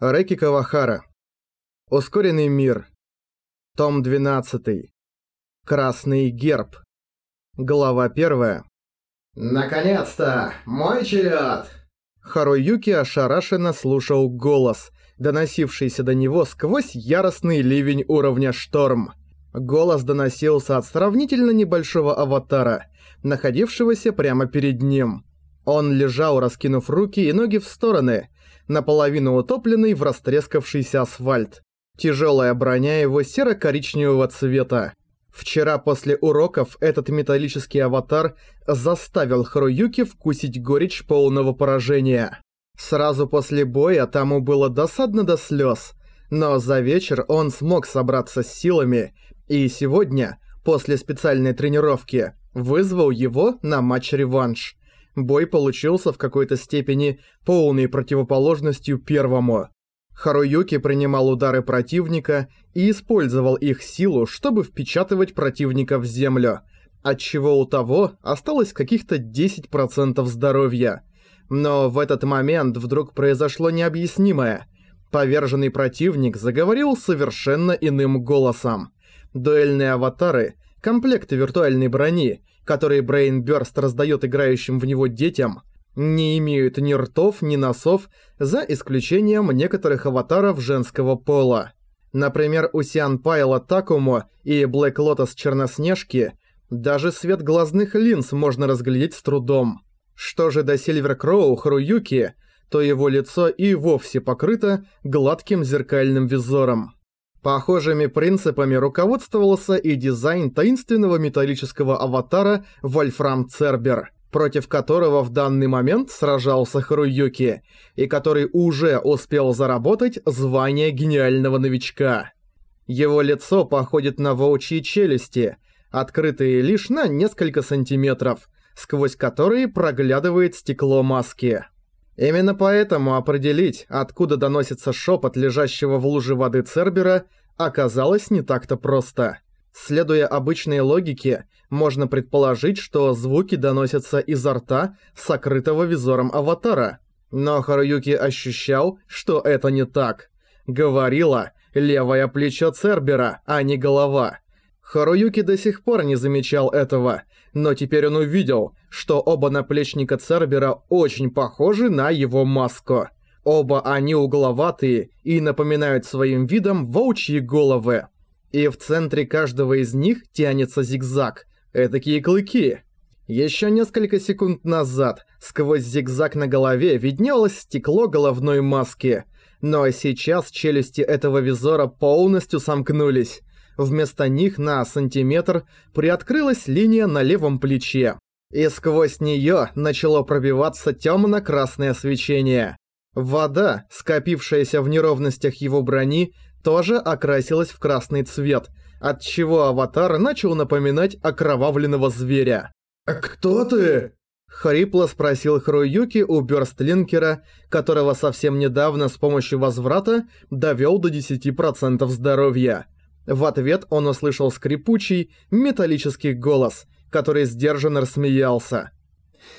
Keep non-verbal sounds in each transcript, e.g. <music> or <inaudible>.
Рэки Кавахара. Ускоренный мир. Том 12. Красный герб. Глава 1. «Наконец-то! Мой черед!» Харуюки ошарашенно слушал голос, доносившийся до него сквозь яростный ливень уровня «Шторм». Голос доносился от сравнительно небольшого аватара, находившегося прямо перед ним. Он лежал, раскинув руки и ноги в стороны, наполовину утопленный в растрескавшийся асфальт. Тяжелая броня его серо-коричневого цвета. Вчера после уроков этот металлический аватар заставил Харуюки вкусить горечь полного поражения. Сразу после боя тому было досадно до слез, но за вечер он смог собраться с силами и сегодня, после специальной тренировки, вызвал его на матч-реванш – бой получился в какой-то степени полной противоположностью первому. Харуюки принимал удары противника и использовал их силу, чтобы впечатывать противника в землю, отчего у того осталось каких-то 10% здоровья. Но в этот момент вдруг произошло необъяснимое. Поверженный противник заговорил совершенно иным голосом. Дуэльные аватары, комплекты виртуальной брони – которые Брейнбёрст раздает играющим в него детям, не имеют ни ртов, ни носов, за исключением некоторых аватаров женского пола. Например, у Сиан Пайла Такумо и Блэк Лотос Черноснежки даже свет глазных линз можно разглядеть с трудом. Что же до Сильвер Кроу Харуюки, то его лицо и вовсе покрыто гладким зеркальным визором. Похожими принципами руководствовался и дизайн таинственного металлического аватара Вольфрам Цербер, против которого в данный момент сражался Харуюки, и который уже успел заработать звание гениального новичка. Его лицо походит на волчьи челюсти, открытые лишь на несколько сантиметров, сквозь которые проглядывает стекло маски. Именно поэтому определить, откуда доносится шепот лежащего в луже воды Цербера, оказалось не так-то просто. Следуя обычной логике, можно предположить, что звуки доносятся изо рта, сокрытого визором аватара. Но Харуюки ощущал, что это не так. Говорила левое плечо Цербера, а не голова. Харуюки до сих пор не замечал этого, но теперь он увидел, что оба наплечника Цербера очень похожи на его маску. Оба они угловатые и напоминают своим видом волчьи головы. И в центре каждого из них тянется зигзаг, этакие клыки. Еще несколько секунд назад сквозь зигзаг на голове виднелось стекло головной маски, но сейчас челюсти этого визора полностью сомкнулись. Вместо них на сантиметр приоткрылась линия на левом плече, и сквозь нее начало пробиваться темно-красное свечение. Вода, скопившаяся в неровностях его брони, тоже окрасилась в красный цвет, отчего аватар начал напоминать окровавленного зверя. «Кто ты?» Хрипло спросил Хруюки у Бёрстлинкера, которого совсем недавно с помощью возврата довёл до 10% здоровья. В ответ он услышал скрипучий, металлический голос, который сдержанно рассмеялся. <laughs>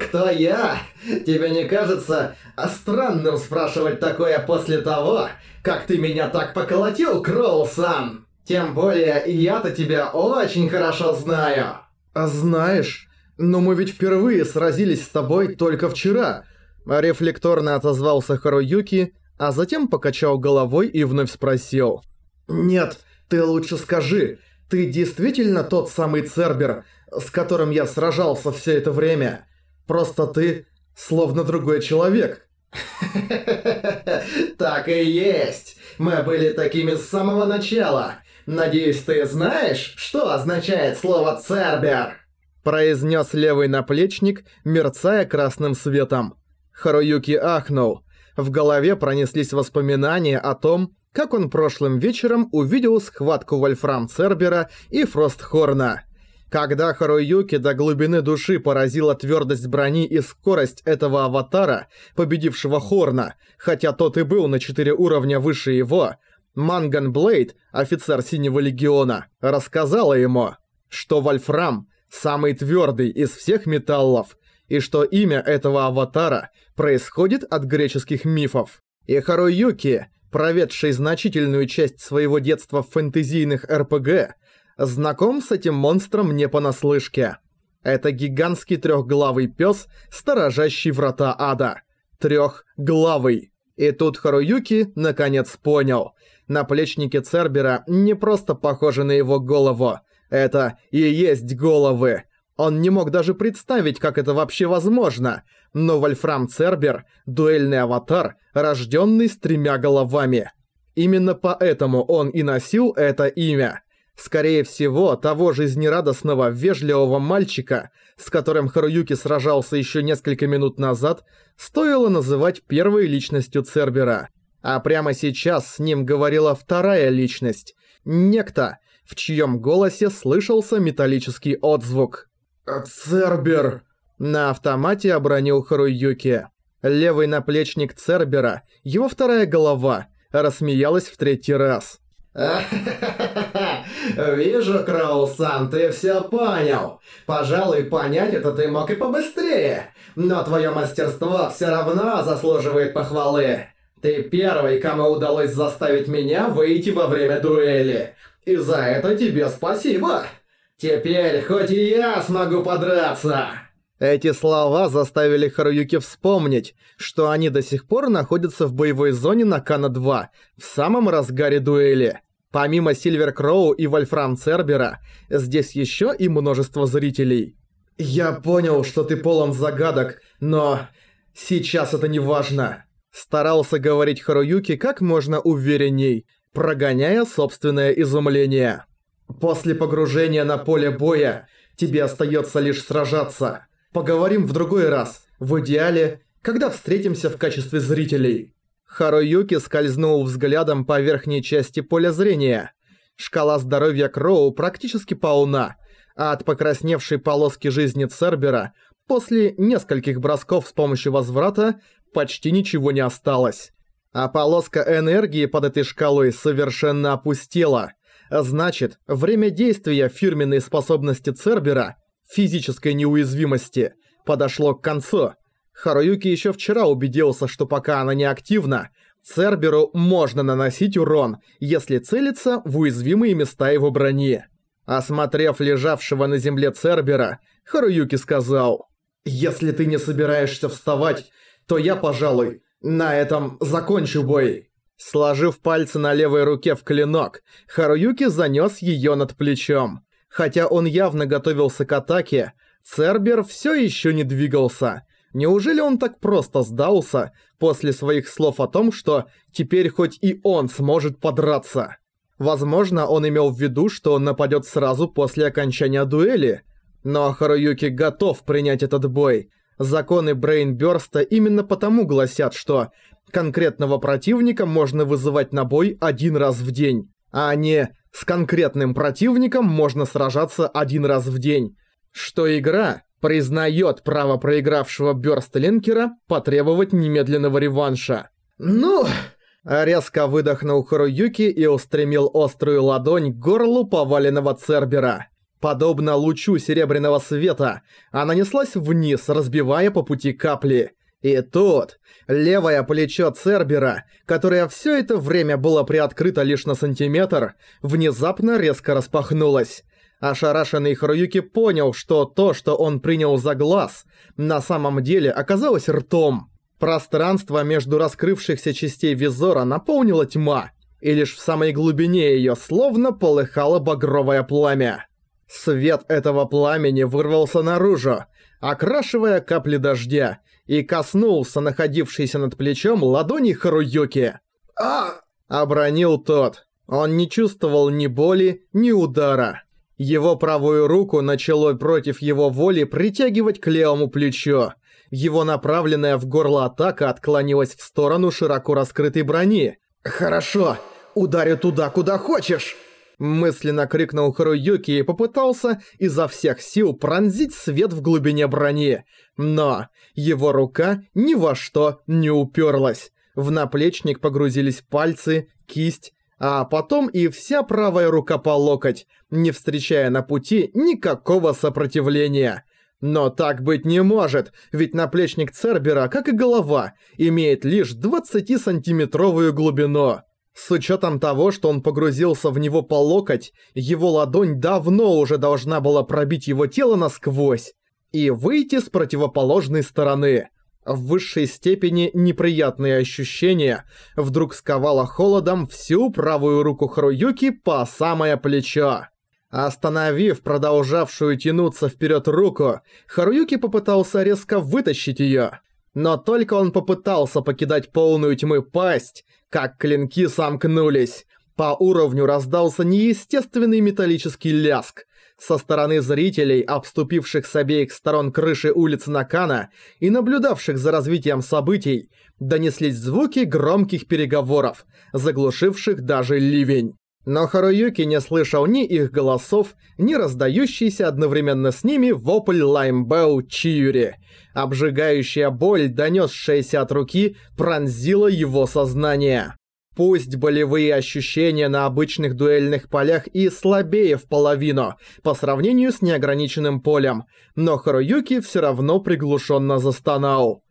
Кто я? Тебе не кажется странным спрашивать такое после того, как ты меня так поколотил, Кроу-сан? Тем более, я-то тебя очень хорошо знаю. А знаешь, но мы ведь впервые сразились с тобой только вчера. Рефлекторно отозвался Харуюки, а затем покачал головой и вновь спросил. «Нет, ты лучше скажи, ты действительно тот самый Цербер, с которым я сражался все это время. Просто ты словно другой человек. <laughs> Так и есть. Мы были такими с самого начала. Надеюсь, ты знаешь, что означает слово «цербер»?» Произнес левый наплечник, мерцая красным светом. Харуюки ахнул. В голове пронеслись воспоминания о том, как он прошлым вечером увидел схватку Вольфрам Цербера и Фростхорна. Когда Харуюки до глубины души поразила твердость брони и скорость этого аватара, победившего Хорна, хотя тот и был на 4 уровня выше его, Манган Блейд, офицер Синего Легиона, рассказала ему, что Вольфрам – самый твердый из всех металлов, и что имя этого аватара происходит от греческих мифов. И Харуюки, проведший значительную часть своего детства в фэнтезийных РПГ, знаком с этим монстром не понаслышке. Это гигантский трехглавый пес, сторожащий врата ада. Трехглавый. И тут Харуюки наконец понял. Наплечники Цербера не просто похожи на его голову. Это и есть головы. Он не мог даже представить, как это вообще возможно. Но Вольфрам Цербер – дуэльный аватар, рожденный с тремя головами. Именно поэтому он и носил это имя. Скорее всего, того жизнерадостного, вежливого мальчика, с которым Харуюки сражался еще несколько минут назад, стоило называть первой личностью Цербера. А прямо сейчас с ним говорила вторая личность. Некто, в чьем голосе слышался металлический отзвук. «Цербер!» На автомате обронил Харуюки. Левый наплечник Цербера, его вторая голова, рассмеялась в третий раз. <laughs> Вижу, Кроусан, ты все понял. Пожалуй, понять это ты мог и побыстрее. Но твое мастерство все равно заслуживает похвалы. Ты первый, кому удалось заставить меня выйти во время дуэли. И за это тебе спасибо. Теперь хоть и я смогу подраться. Эти слова заставили Харуюки вспомнить, что они до сих пор находятся в боевой зоне на Кана-2, в самом разгаре дуэли. Помимо Сильвер Кроу и Вольфрам Цербера, здесь еще и множество зрителей. «Я понял, что ты полон загадок, но сейчас это не важно», старался говорить Харуюки как можно уверенней, прогоняя собственное изумление. «После погружения на поле боя тебе остается лишь сражаться». Поговорим в другой раз. В идеале, когда встретимся в качестве зрителей». Харуюки скользнул взглядом по верхней части поля зрения. Шкала здоровья Кроу практически полна, а от покрасневшей полоски жизни Цербера после нескольких бросков с помощью возврата почти ничего не осталось. А полоска энергии под этой шкалой совершенно опустела. Значит, время действия фирменной способности Цербера физической неуязвимости подошло к концу. Харуюки еще вчера убедился, что пока она не активна, Церберу можно наносить урон, если целиться в уязвимые места его брони. Осмотрев лежавшего на земле Цербера, Харуюки сказал, «Если ты не собираешься вставать, то я, пожалуй, на этом закончу бой». Сложив пальцы на левой руке в клинок, Харуюки занёс её над плечом. Хотя он явно готовился к атаке, Цербер все еще не двигался. Неужели он так просто сдался после своих слов о том, что теперь хоть и он сможет подраться? Возможно, он имел в виду, что он нападет сразу после окончания дуэли. Но Харуюки готов принять этот бой. Законы Брейнбёрста именно потому гласят, что конкретного противника можно вызывать на бой один раз в день, а не с конкретным противником можно сражаться один раз в день, что игра признает право проигравшего Бёрстлинкера потребовать немедленного реванша. «Ну...» Резко выдохнул Харуюки и устремил острую ладонь к горлу поваленного Цербера. Подобно лучу серебряного света, она неслась вниз, разбивая по пути капли – и тут левое плечо Цербера, которое все это время было приоткрыто лишь на сантиметр, внезапно резко распахнулось. Ошарашенный Харуюки понял, что то, что он принял за глаз, на самом деле оказалось ртом. Пространство между раскрывшихся частей визора наполнила тьма, и лишь в самой глубине ее словно полыхало багровое пламя. Свет этого пламени вырвался наружу, окрашивая капли дождя, и коснулся находившейся над плечом ладони Харуюки. «А!» – обронил тот. Он не чувствовал ни боли, ни удара. Его правую руку начало против его воли притягивать к левому плечу. Его направленная в горло атака отклонилась в сторону широко раскрытой брони. «Хорошо, ударю туда, куда хочешь!» Мысленно крикнул Харуюки и попытался изо всех сил пронзить свет в глубине брони. Но его рука ни во что не уперлась. В наплечник погрузились пальцы, кисть, а потом и вся правая рука по локоть, не встречая на пути никакого сопротивления. Но так быть не может, ведь наплечник Цербера, как и голова, имеет лишь 20-сантиметровую глубину. С учетом того, что он погрузился в него по локоть, его ладонь давно уже должна была пробить его тело насквозь и выйти с противоположной стороны. В высшей степени неприятные ощущения вдруг сковало холодом всю правую руку Харуюки по самое плечо. Остановив продолжавшую тянуться вперед руку, Харуюки попытался резко вытащить ее. Но только он попытался покидать полную тьмы пасть, как клинки сомкнулись. По уровню раздался неестественный металлический ляск. Со стороны зрителей, обступивших с обеих сторон крыши улицы Накана и наблюдавших за развитием событий, донеслись звуки громких переговоров, заглушивших даже ливень. Но Харуюки не слышал ни их голосов, ни раздающийся одновременно с ними вопль Лаймбэу Чиюри. Обжигающая боль, донесшаяся от руки, пронзила его сознание. Пусть болевые ощущения на обычных дуэльных полях и слабее в половину по сравнению с неограниченным полем, но Харуюки все равно приглушенно застонал.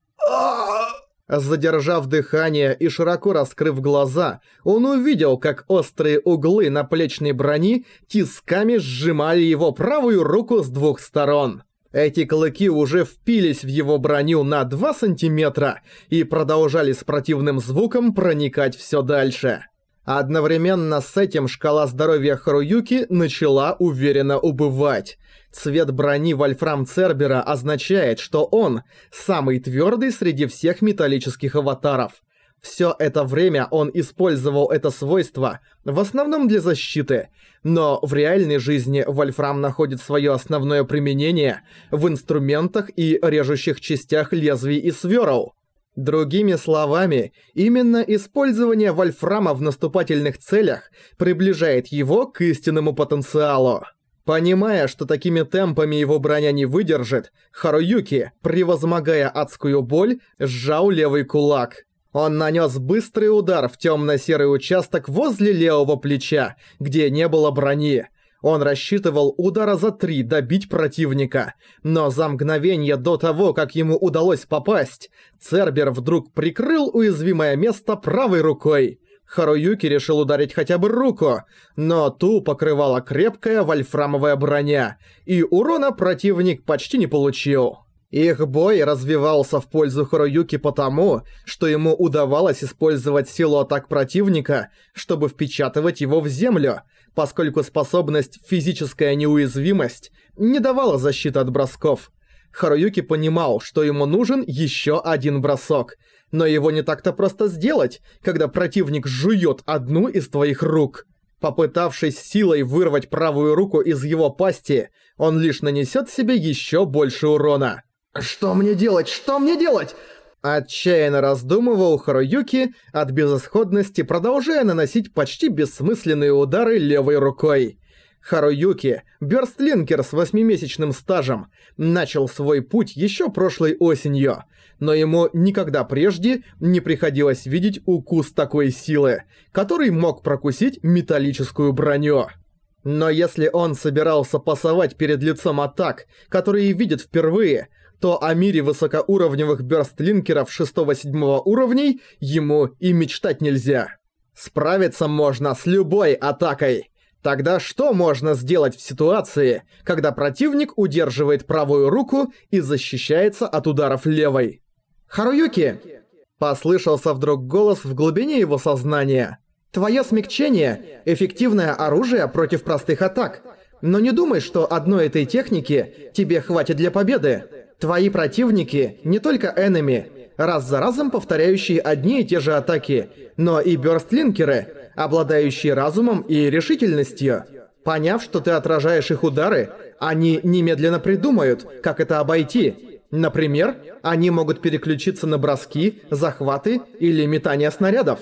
Задержав дыхание и широко раскрыв глаза, он увидел, как острые углы наплечной брони тисками сжимали его правую руку с двух сторон. Эти клыки уже впились в его броню на 2 сантиметра и продолжали с противным звуком проникать все дальше. Одновременно с этим шкала здоровья Харуюки начала уверенно убывать. Цвет брони Вольфрам Цербера означает, что он самый твердый среди всех металлических аватаров. Все это время он использовал это свойство в основном для защиты, но в реальной жизни Вольфрам находит свое основное применение в инструментах и режущих частях лезвий и сверл. Другими словами, именно использование вольфрама в наступательных целях приближает его к истинному потенциалу. Понимая, что такими темпами его броня не выдержит, Харуюки, превозмогая адскую боль, сжал левый кулак. Он нанес быстрый удар в темно-серый участок возле левого плеча, где не было брони. Он рассчитывал удара за три добить противника, но за мгновение до того, как ему удалось попасть, Цербер вдруг прикрыл уязвимое место правой рукой. Харуюки решил ударить хотя бы руку, но ту покрывала крепкая вольфрамовая броня, и урона противник почти не получил. Их бой развивался в пользу Харуюки потому, что ему удавалось использовать силу атак противника, чтобы впечатывать его в землю, поскольку способность «физическая неуязвимость» не давала защиты от бросков. Харуюки понимал, что ему нужен еще один бросок, но его не так-то просто сделать, когда противник жует одну из твоих рук. Попытавшись силой вырвать правую руку из его пасти, он лишь нанесет себе еще больше урона. «Что мне делать? Что мне делать?» Отчаянно раздумывал Харуюки от безысходности, продолжая наносить почти бессмысленные удары левой рукой. Харуюки, бёрстлинкер с восьмимесячным стажем, начал свой путь еще прошлой осенью, но ему никогда прежде не приходилось видеть укус такой силы, который мог прокусить металлическую броню. Но если он собирался пасовать перед лицом атак, которые видит впервые, то о мире высокоуровневых бёрстлинкеров 6-7 уровней ему и мечтать нельзя. Справиться можно с любой атакой. Тогда что можно сделать в ситуации, когда противник удерживает правую руку и защищается от ударов левой? «Харуюки!» Послышался вдруг голос в глубине его сознания. «Твое смягчение – эффективное оружие против простых атак. Но не думай, что одной этой техники тебе хватит для победы. Твои противники не только энеми, раз за разом повторяющие одни и те же атаки, но и бёрстлинкеры, обладающие разумом и решительностью. Поняв, что ты отражаешь их удары, они немедленно придумают, как это обойти. Например, они могут переключиться на броски, захваты или метание снарядов.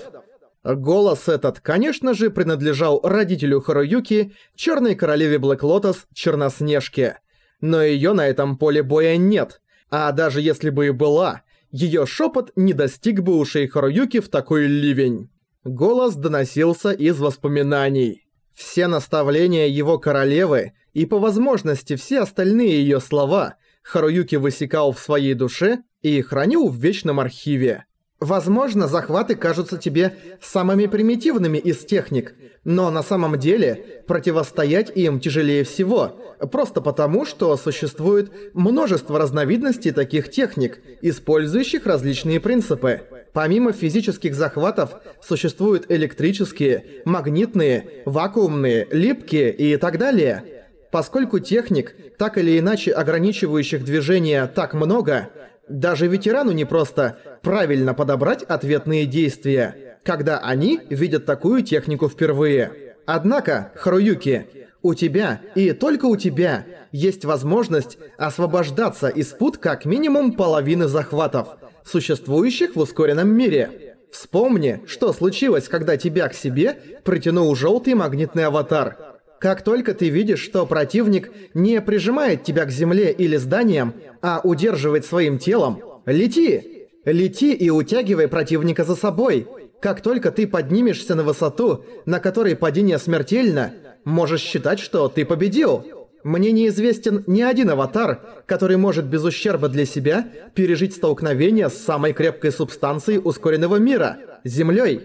Голос этот, конечно же, принадлежал родителю Харуюки, черной королеве Блэк Лотос, Черноснежке но её на этом поле боя нет. А даже если бы и была, её шепот не достиг бы ушей Харуюки в такой ливень. Голос доносился из воспоминаний. Все наставления его королевы и по возможности все остальные её слова Харуюки высекал в своей душе и хранил в вечном архиве. Возможно, захваты кажутся тебе самыми примитивными из техник, но на самом деле противостоять им тяжелее всего, просто потому, что существует множество разновидностей таких техник, использующих различные принципы. Помимо физических захватов, существуют электрические, магнитные, вакуумные, липкие и так далее. Поскольку техник, так или иначе ограничивающих движения, так много – даже ветерану непросто правильно подобрать ответные действия, когда они видят такую технику впервые. Однако, Харуюки, у тебя и только у тебя есть возможность освобождаться из пут как минимум половины захватов, существующих в ускоренном мире. Вспомни, что случилось, когда тебя к себе притянул желтый магнитный аватар – как только ты видишь, что противник не прижимает тебя к земле или зданиям, а удерживает своим телом, лети! Лети и утягивай противника за собой. Как только ты поднимешься на высоту, на которой падение смертельно, можешь считать, что ты победил. Мне неизвестен ни один аватар, который может без ущерба для себя пережить столкновение с самой крепкой субстанцией ускоренного мира – Землей.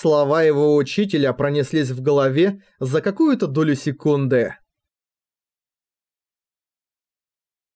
Слова его учителя пронеслись в голове за какую-то долю секунды.